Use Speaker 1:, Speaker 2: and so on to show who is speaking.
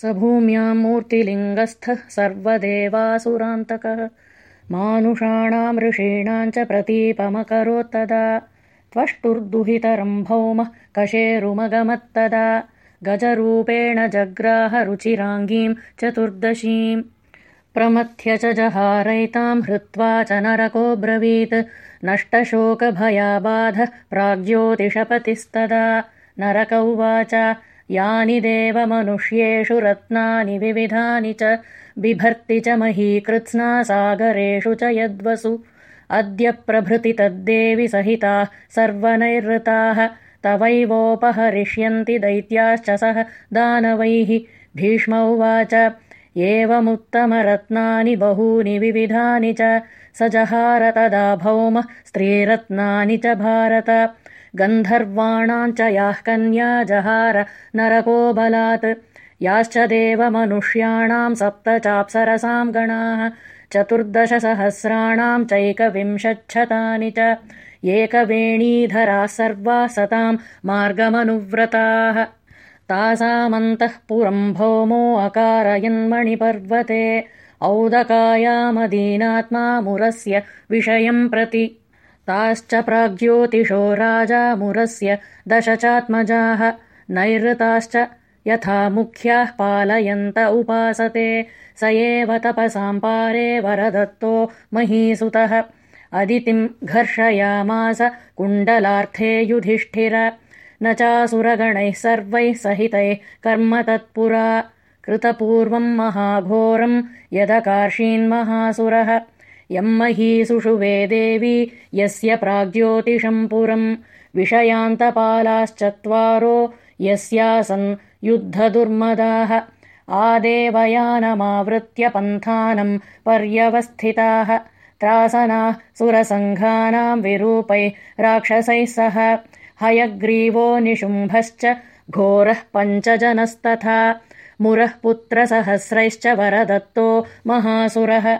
Speaker 1: स भूम्यां मूर्तिलिङ्गस्थः सर्वदेवासुरान्तकः। मानुषाणां ऋषीणाम् च प्रतीपमकरोत्तदा त्वष्टुर्दुहितरम् भौमः कशेरुमगमत्तदा। गजरूपेण जग्राहरुचिराङ्गीम् चतुर्दशीम् प्रमथ्य च जहारैताम् हृत्वा च नरकोऽब्रवीत् नष्टशोकभयाबाधः प्राग्ज्योतिषपतिस्तदा। नरक उवाच यानि देवमनुष्येषु रत्नानि विविधानि च बिभर्ति च महीकृत्स्ना सागरेषु च यद्वसु। अद्य प्रभृति तद्देवि सहिताः सर्वनैरृताः तवैवोपहरिष्यन्ति दैत्याश्च सह दानवैः। भीष्म उवाच एवमुत्तमरत्नानि बहूनि विविधानि च स जहार तदा भौमः स्त्रीरत्नानि च भारत गन्धर्वाणाञ्च याः कन्या जहार नरको बलात्। याश्च देवमनुष्याणाम् सप्त चाप्सरसाम् गणाः। चतुर्दशसहस्राणाम् चैकविंशच्छतानि च। एकवेणीधराः सर्वाः सताम् मार्गमनुव्रताः। तासामन्तः पुरम् भौमो अकारयन्मणिपर्वते औदकायामदीनात्मा मुरस्य विषयम् प्रति ताश्च प्राग्ज्योतिषो राजा मुरस्य दश चात्मजाः नैरृताश्च यथा मुख्याः पालयन्त उपासते। स एव तपसाम् पारे वरदत्तो महीसुतः। अदितिम् घर्षयामास कुण्डलार्थे युधिष्ठिर। न चासुरगणैः सर्वैः सहितैः कर्म तत्पुरा। कृतपूर्वम् महाघोरम् यदकार्षीन्महासुरः यम् महीसुषु देवी यस्य प्राग्ज्योतिषम् पुरम्। विषयान्तपालाश्चत्वारो यस्यासन् युद्धदुर्मदाः। आदेवयानमावृत्य पन्थानम् पर्यवस्थिताः। त्रासनाः सुरसङ्घानाम् विरूपैः राक्षसैः सह। हयग्रीवो निशुम्भश्च घोरः पञ्चजनस्तथा। मुरः पुत्रसहस्रैश्च वरदत्तो महासुरः